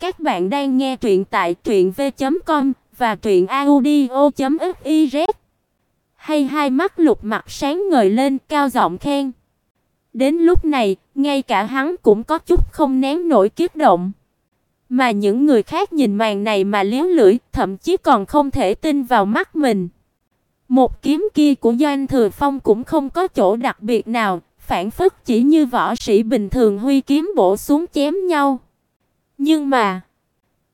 Các bạn đang nghe truyện tại truyệnv.com và truyệnaudio.fiz. Hay hai mắt Lục Mặc sáng ngời lên, cao giọng khen. Đến lúc này, ngay cả hắn cũng có chút không nén nổi kích động. Mà những người khác nhìn màn này mà liếu lưỡi, thậm chí còn không thể tin vào mắt mình. Một kiếm kia của Doanh Thừa Phong cũng không có chỗ đặc biệt nào, phản phất chỉ như võ sĩ bình thường huy kiếm bổ xuống chém nhau. Nhưng mà,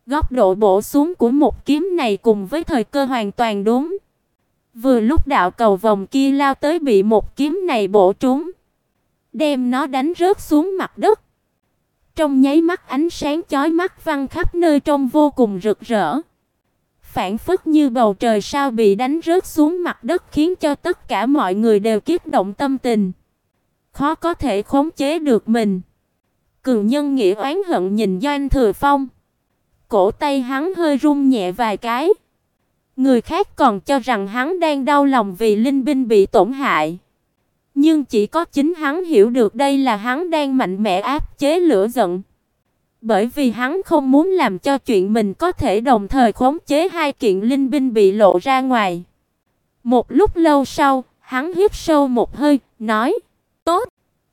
góc độ bổ xuống của một kiếm này cùng với thời cơ hoàn toàn đúng. Vừa lúc đạo cầu vòng kia lao tới bị một kiếm này bổ trúng, đem nó đánh rớt xuống mặt đất. Trong nháy mắt ánh sáng chói mắt văng khắp nơi trông vô cùng rực rỡ. Phản phất như bầu trời sao bị đánh rớt xuống mặt đất khiến cho tất cả mọi người đều kích động tâm tình. Khó có thể khống chế được mình. Cường nhân nghĩa oán hận nhìn Doanh Thừa Phong. Cổ tay hắn hơi run nhẹ vài cái. Người khác còn cho rằng hắn đang đau lòng vì linh binh bị tổn hại. Nhưng chỉ có chính hắn hiểu được đây là hắn đang mạnh mẽ áp chế lửa giận. Bởi vì hắn không muốn làm cho chuyện mình có thể đồng thời khống chế hai kiện linh binh bị lộ ra ngoài. Một lúc lâu sau, hắn hít sâu một hơi, nói: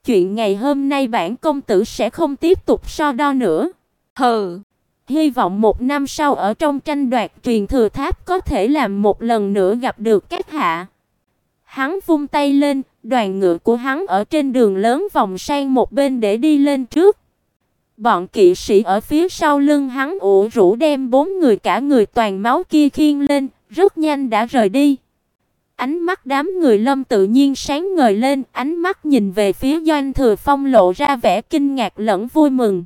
chuyện ngày hôm nay bản công tử sẽ không tiếp tục so đo nữa." Hừ. Hy vọng một năm sau ở trong tranh đoạt truyền thừa tháp có thể làm một lần nữa gặp được các hạ. Hắn vung tay lên, đoàn ngựa của hắn ở trên đường lớn vòng sang một bên để đi lên trước. Bọn kỵ sĩ ở phía sau lưng hắn ủ rũ đem bốn người cả người toàn máu kia khiêng lên, rất nhanh đã rời đi. Ánh mắt đám người Lâm tự nhiên sáng ngời lên, ánh mắt nhìn về phía Doanh Thừa Phong lộ ra vẻ kinh ngạc lẫn vui mừng.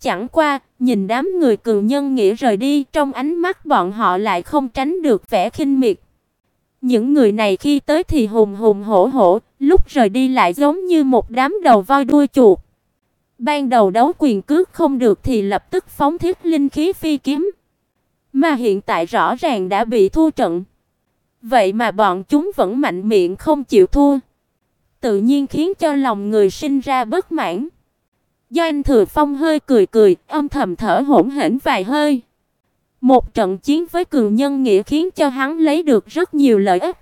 Chẳng qua, nhìn đám người cường nhân nghĩa rời đi, trong ánh mắt bọn họ lại không tránh được vẻ khinh miệt. Những người này khi tới thì hùng hùng hổ hổ, lúc rời đi lại giống như một đám đầu voi đuôi chuột. Ban đầu đấu quyền cước không được thì lập tức phóng thiết linh khí phi kiếm. Mà hiện tại rõ ràng đã bị thua trận. Vậy mà bọn chúng vẫn mạnh miệng không chịu thua. Tự nhiên khiến cho lòng người sinh ra bất mãn. Do anh Thừa Phong hơi cười cười, âm thầm thở hổn hển vài hơi. Một trận chiến với cường nhân nghĩa khiến cho hắn lấy được rất nhiều lợi ích.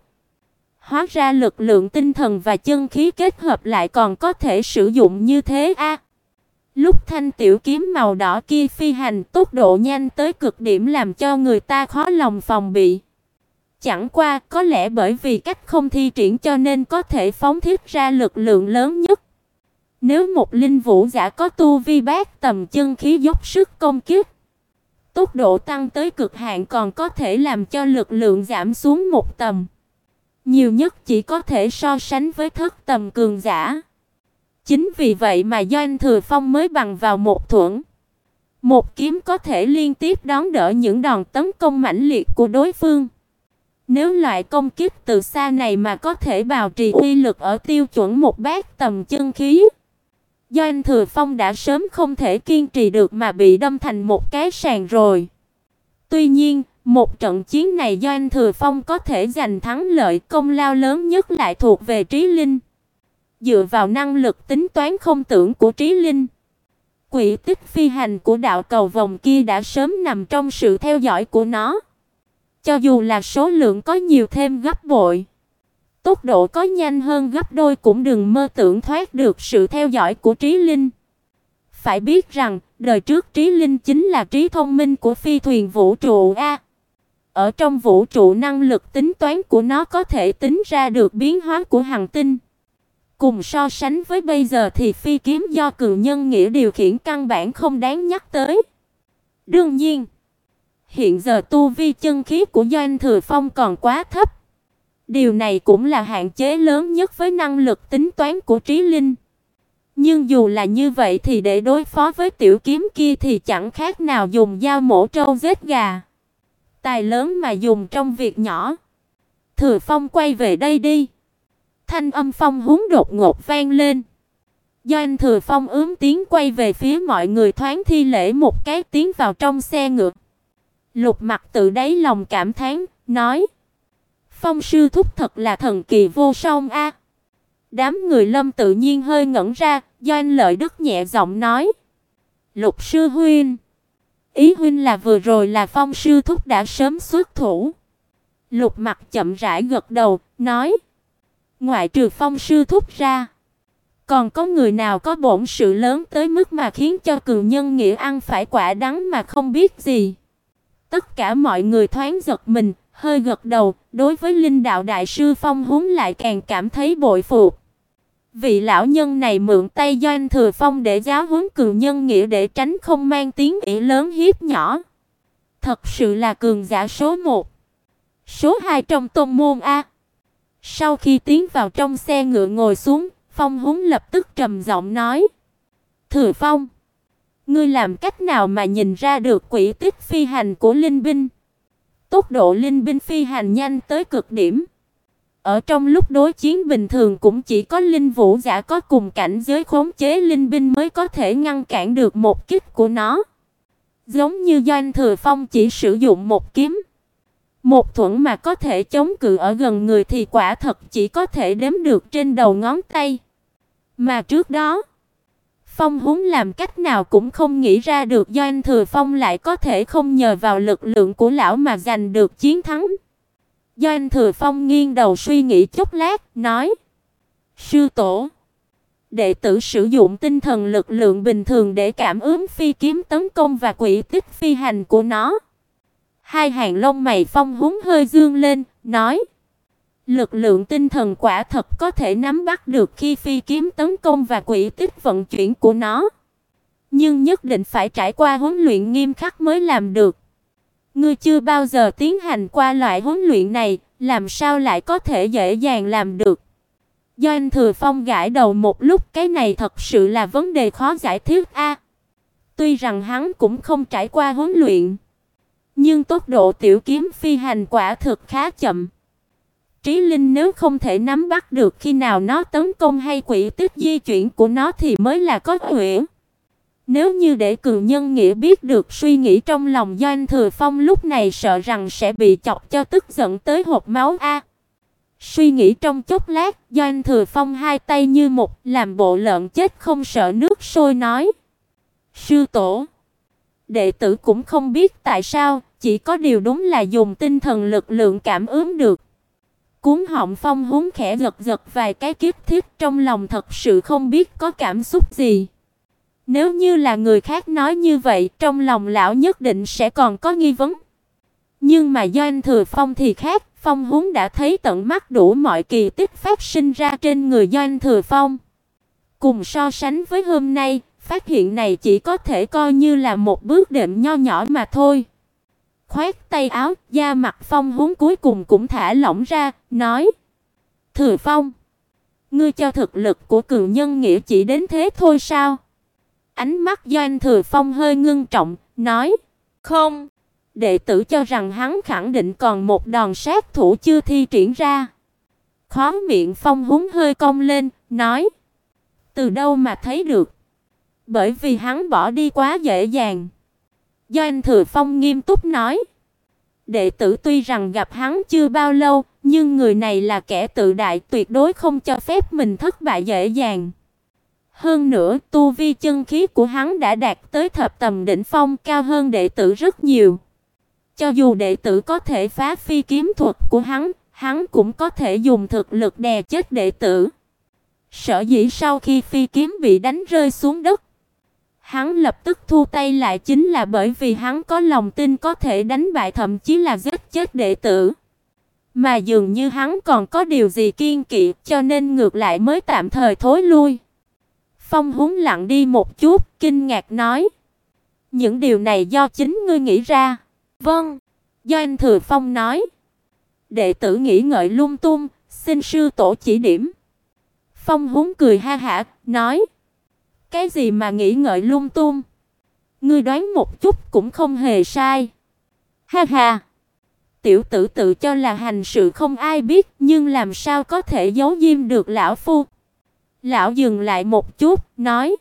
Hóa ra lực lượng tinh thần và chân khí kết hợp lại còn có thể sử dụng như thế a. Lúc thanh tiểu kiếm màu đỏ kia phi hành, tốc độ nhanh tới cực điểm làm cho người ta khó lòng phòng bị. Chẳng qua, có lẽ bởi vì cách không thi triển cho nên có thể phóng thiết ra lực lượng lớn nhất. Nếu một linh vũ giả có tu vi bát tầm chân khí dốc sức công kích, tốc độ tăng tới cực hạn còn có thể làm cho lực lượng giảm xuống một tầm. Nhiều nhất chỉ có thể so sánh với thất tầm cường giả. Chính vì vậy mà Doanh Thừa Phong mới bằng vào một thuẫn. Một kiếm có thể liên tiếp đón đỡ những đòn tấn công mãnh liệt của đối phương. Nếu loại công kích từ xa này mà có thể bào trì uy lực ở tiêu chuẩn một bát tầm chân khí, do anh Thừa Phong đã sớm không thể kiên trì được mà bị đâm thành một cái sàn rồi. Tuy nhiên, một trận chiến này do anh Thừa Phong có thể giành thắng lợi, công lao lớn nhất lại thuộc về Trí Linh. Dựa vào năng lực tính toán không tưởng của Trí Linh, quỹ tích phi hành của đạo cầu vòng kia đã sớm nằm trong sự theo dõi của nó. Cho dù là số lượng có nhiều thêm gấp bội, tốc độ có nhanh hơn gấp đôi cũng đừng mơ tưởng thoát được sự theo dõi của Trí Linh. Phải biết rằng, đời trước Trí Linh chính là trí thông minh của phi thuyền vũ trụ a. Ở trong vũ trụ năng lực tính toán của nó có thể tính ra được biến hóa của hành tinh. Cùng so sánh với bây giờ thì phi kiếm do cường nhân nghĩa điều khiển căn bản không đáng nhắc tới. Đương nhiên, hiện giờ tu vi chân khí của Doanh Thừa Phong còn quá thấp. Điều này cũng là hạn chế lớn nhất với năng lực tính toán của Trí Linh. Nhưng dù là như vậy thì để đối phó với tiểu kiếm kia thì chẳng khác nào dùng dao mổ trâu giết gà. Tài lớn mà dùng trong việc nhỏ. Thừa Phong quay về đây đi. Thanh âm phong húng đột ngột vang lên. Do anh Thừa Phong ướm tiếng quay về phía mọi người thoáng thi lễ một cái tiến vào trong xe ngựa. Lục Mặc tự đáy lòng cảm thán, nói: Phong sư thúc thật là thần kỳ vô song a. Đám người Lâm tự nhiên hơi ngẩn ra, do anh Lợi Đức nhẹ giọng nói: "Lục sư huynh, Ý huynh là vừa rồi là Phong sư thúc đã sớm xuất thủ. Lục Mặc chậm rãi gật đầu, nói: "Ngoại trừ Phong sư thúc ra, còn có người nào có bổn sự lớn tới mức mà khiến cho cừu nhân nghĩa ăn phải quả đắng mà không biết gì?" Tất cả mọi người thoáng giật mình, hơi gật đầu, đối với Linh đạo đại sư Phong Húng lại càng cảm thấy bội phục. Vị lão nhân này mượn tay Doanh Thừa Phong để giáo huấn cường nhân nghĩa để tránh không mang tiếng ỷ lớn hiếp nhỏ. Thật sự là cường giả số 1. Số 2 trong tôn môn a. Sau khi tiến vào trong xe ngựa ngồi xuống, Phong Húng lập tức trầm giọng nói: "Thừa Phong, ngươi làm cách nào mà nhìn ra được quỹ tích phi hành của linh binh?" Tốc độ linh binh phi hành nhanh tới cực điểm. Ở trong lúc đối chiến bình thường cũng chỉ có linh vũ giả có cùng cảnh giới khống chế linh binh mới có thể ngăn cản được một kích của nó. Giống như Doanh Thừa Phong chỉ sử dụng một kiếm, một thuẫn mà có thể chống cự ở gần người thì quả thật chỉ có thể đếm được trên đầu ngón tay. Mà trước đó, Phong Húng làm cách nào cũng không nghĩ ra được Doanh Thừa Phong lại có thể không nhờ vào lực lượng của lão mà giành được chiến thắng. Doanh Thừa Phong nghiêng đầu suy nghĩ chốc lát, nói: "Sư tổ, đệ tử sử dụng tinh thần lực lượng bình thường để cảm ứng phi kiếm tấn công và quỷ tích phi hành của nó." Hai hàng lông mày Phong Húng hơi dương lên, nói: Lực lượng tinh thần quả thật có thể nắm bắt được khi phi kiếm tấn công và quỹ tích vận chuyển của nó. Nhưng nhất định phải trải qua huấn luyện nghiêm khắc mới làm được. Ngươi chưa bao giờ tiến hành qua loại huấn luyện này, làm sao lại có thể dễ dàng làm được? Do anh Thừa Phong gãi đầu một lúc, cái này thật sự là vấn đề khó giải thích a. tuy rằng hắn cũng không trải qua huấn luyện, nhưng tốc độ tiểu kiếm phi hành quả thực khá chậm. Trí linh nếu không thể nắm bắt được khi nào nó tấn công hay quỹ tích di chuyển của nó thì mới là có huyễn. Nếu như để cường nhân nghĩa biết được suy nghĩ trong lòng Doanh Thừa Phong lúc này sợ rằng sẽ bị chọc cho tức giận tới hộp máu a. Suy nghĩ trong chốc lát, Doanh Thừa Phong hai tay như một, làm bộ lợn chết không sợ nước sôi nói: "Sư tổ, đệ tử cũng không biết tại sao, chỉ có điều đúng là dùng tinh thần lực lượng cảm ứng được." Cuốn họng Phong húng khẽ gật gật vài cái kiếp thiết trong lòng thật sự không biết có cảm xúc gì. Nếu như là người khác nói như vậy, trong lòng lão nhất định sẽ còn có nghi vấn. Nhưng mà do anh Thừa Phong thì khác, Phong húng đã thấy tận mắt đủ mọi kỳ tích phát sinh ra trên người do anh Thừa Phong. Cùng so sánh với hôm nay, phát hiện này chỉ có thể coi như là một bước đệm nho nhỏ mà thôi khoét tay áo, da mặt Phong huống cuối cùng cũng thả lỏng ra, nói: "Thừa Phong, ngươi cho thực lực của cường nhân nghĩa chỉ đến thế thôi sao?" Ánh mắt Doanh Thừa Phong hơi ngưng trọng, nói: "Không, đệ tử cho rằng hắn khẳng định còn một đòn sát thủ chưa thi triển ra." Khóe miệng Phong húng hơi cong lên, nói: "Từ đâu mà thấy được?" Bởi vì hắn bỏ đi quá dễ dàng. Do anh Thừa Phong nghiêm túc nói, đệ tử tuy rằng gặp hắn chưa bao lâu, nhưng người này là kẻ tự đại, tuyệt đối không cho phép mình thất bại dễ dàng. Hơn nữa, tu vi chân khí của hắn đã đạt tới thập tầm đỉnh phong, cao hơn đệ tử rất nhiều. Cho dù đệ tử có thể phá phi kiếm thuật của hắn, hắn cũng có thể dùng thực lực đè chết đệ tử. Sở dĩ sau khi phi kiếm bị đánh rơi xuống đất, Hắn lập tức thu tay lại chính là bởi vì hắn có lòng tin có thể đánh bại thậm chí là giết chết đệ tử. Mà dường như hắn còn có điều gì kiên kỵ, cho nên ngược lại mới tạm thời thối lui. Phong húng lặng đi một chút, kinh ngạc nói: "Những điều này do chính ngươi nghĩ ra?" "Vâng." Do anh Thừa Phong nói. Đệ tử nghĩ ngợi lung tung, xin sư tổ chỉ điểm. Phong húng cười ha hả, nói: cái gì mà nghĩ ngợi lung tung? Ngươi đoán một chút cũng không hề sai. Ha ha. Tiểu tử tự cho là hành sự không ai biết, nhưng làm sao có thể giấu diêm được lão phu? Lão dừng lại một chút, nói: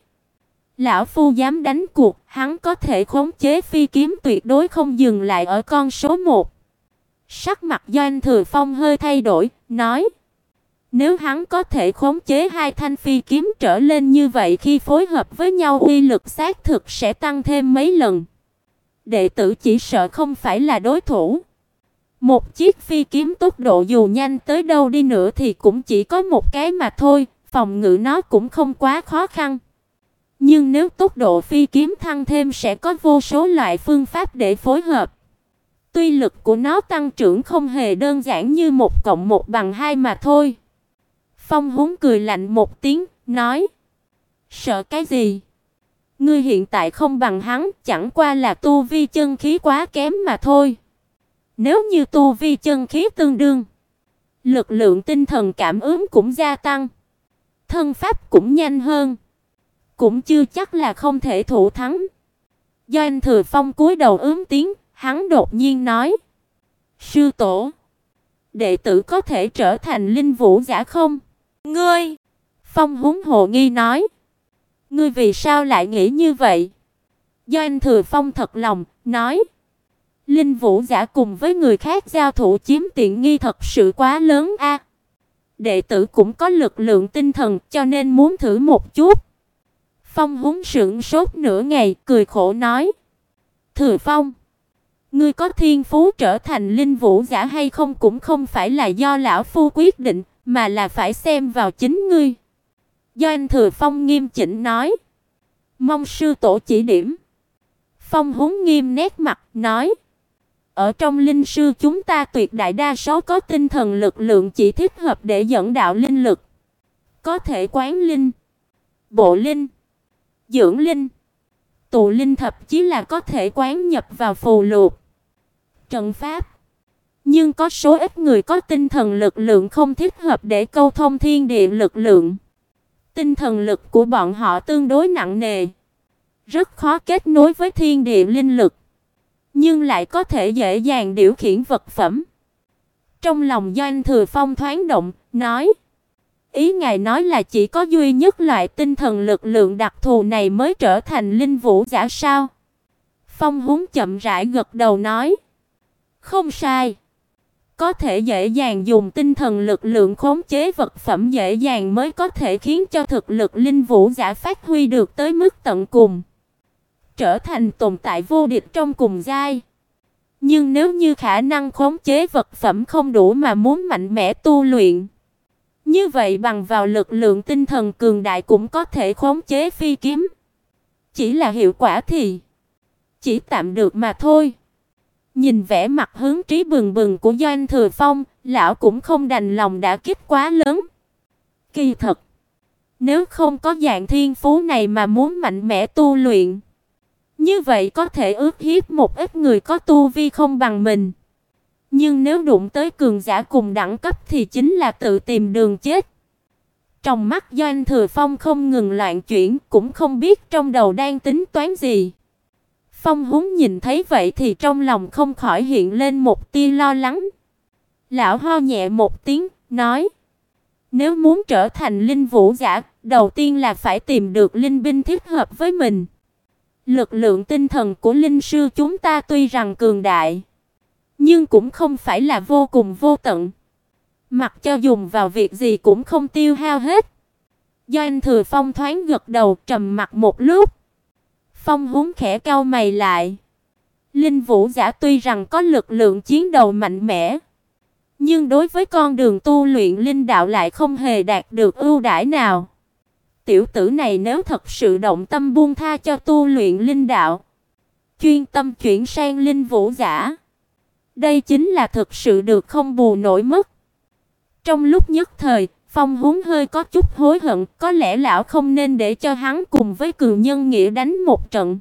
"Lão phu dám đánh cuộc, hắn có thể khống chế phi kiếm tuyệt đối không dừng lại ở con số một." Sắc mặt Doanh Thừa Phong hơi thay đổi, nói: nếu hắn có thể khống chế hai thanh phi kiếm trở lên như vậy khi phối hợp với nhau uy lực xác thực sẽ tăng thêm mấy lần. đệ tử chỉ sợ không phải là đối thủ. Một chiếc phi kiếm tốc độ dù nhanh tới đâu đi nữa thì cũng chỉ có một cái mà thôi, phòng ngự nó cũng không quá khó khăn. Nhưng nếu tốc độ phi kiếm thăng thêm sẽ có vô số loại phương pháp để phối hợp. Tuy lực của nó tăng trưởng không hề đơn giản như một cộng một bằng hai mà thôi. Phong Húng cười lạnh một tiếng, nói: "Sợ cái gì? Ngươi hiện tại không bằng hắn, chẳng qua là tu vi chân khí quá kém mà thôi." Nếu như tu vi chân khí tương đương, lực lượng tinh thần cảm ứng cũng gia tăng, thân pháp cũng nhanh hơn, cũng chưa chắc là không thể thủ thắng. Do anh Thừa Phong cúi đầu ướm tiếng, hắn đột nhiên nói: "Sư tổ, đệ tử có thể trở thành linh vũ giả không?" "Ngươi?" Phong húng hồ nghi nói: "Ngươi vì sao lại nghĩ như vậy?" Do anh Thừa Phong thật lòng nói: Linh Vũ giả cùng với người khác giao thủ chiếm tiện nghi thật sự quá lớn a. Đệ tử cũng có lực lượng tinh thần, cho nên muốn thử một chút. Phong Húng sững sốt nửa ngày, cười khổ nói: "Thừa Phong, ngươi có thiên phú trở thành linh vũ giả hay không cũng không phải là do lão phu quyết định, mà là phải xem vào chính ngươi." Do anh Thừa Phong nghiêm chỉnh nói: "Mong sư tổ chỉ điểm." Phong Húng nghiêm nét mặt nói: ở trong linh sư chúng ta tuyệt đại đa số có tinh thần lực lượng chỉ thích hợp để dẫn đạo linh lực. Có thể quán linh, bộ linh, dưỡng linh, tụ linh thậm chí là có thể quán nhập vào phù lục, trận pháp. Nhưng có số ít người có tinh thần lực lượng không thích hợp để câu thông thiên địa lực lượng. Tinh thần lực của bọn họ tương đối nặng nề, rất khó kết nối với thiên địa linh lực nhưng lại có thể dễ dàng điều khiển vật phẩm. Trong lòng Doanh Thừa Phong thoáng động, nói: "Ý ngài nói là chỉ có duy nhất loại tinh thần lực lượng đặc thù này mới trở thành linh vũ giả sao?" Phong Húng chậm rãi gật đầu nói: "Không sai. Có thể dễ dàng dùng tinh thần lực lượng khống chế vật phẩm dễ dàng mới có thể khiến cho thực lực linh vũ giả phát huy được tới mức tận cùng." trở thành tồn tại vô địch trong cùng giai. Nhưng nếu như khả năng khống chế vật phẩm không đủ mà muốn mạnh mẽ tu luyện, như vậy bằng vào lực lượng tinh thần cường đại cũng có thể khống chế phi kiếm. Chỉ là hiệu quả thì chỉ tạm được mà thôi. Nhìn vẻ mặt hướng trí bừng bừng của Doanh Thừa Phong, lão cũng không đành lòng đã kích quá lớn. Kỳ thật, nếu không có dạng thiên phú này mà muốn mạnh mẽ tu luyện, như vậy có thể ước hiếp một ít người có tu vi không bằng mình. Nhưng nếu đụng tới cường giả cùng đẳng cấp thì chính là tự tìm đường chết. Trong mắt Doanh Thừa Phong không ngừng loạn chuyển, cũng không biết trong đầu đang tính toán gì. Phong Húng nhìn thấy vậy thì trong lòng không khỏi hiện lên một tia lo lắng. Lão ho nhẹ một tiếng, nói: "Nếu muốn trở thành linh vũ giả, đầu tiên là phải tìm được linh binh thích hợp với mình." Lực lượng tinh thần của linh sư chúng ta tuy rằng cường đại, nhưng cũng không phải là vô cùng vô tận. Mặc cho dùng vào việc gì cũng không tiêu hao hết. Doanh Thừa Phong thoáng gật đầu, trầm mặt một lúc. Phong húng khẽ cau mày lại. Linh Vũ giả tuy rằng có lực lượng chiến đấu mạnh mẽ, nhưng đối với con đường tu luyện linh đạo lại không hề đạt được ưu đãi nào tiểu tử này nếu thật sự động tâm buông tha cho tu luyện linh đạo, chuyên tâm chuyển sang linh vũ giả, đây chính là thực sự được không bù nổi mất. Trong lúc nhất thời, Phong Húng hơi có chút hối hận, có lẽ lão không nên để cho hắn cùng với cường nhân nghĩa đánh một trận.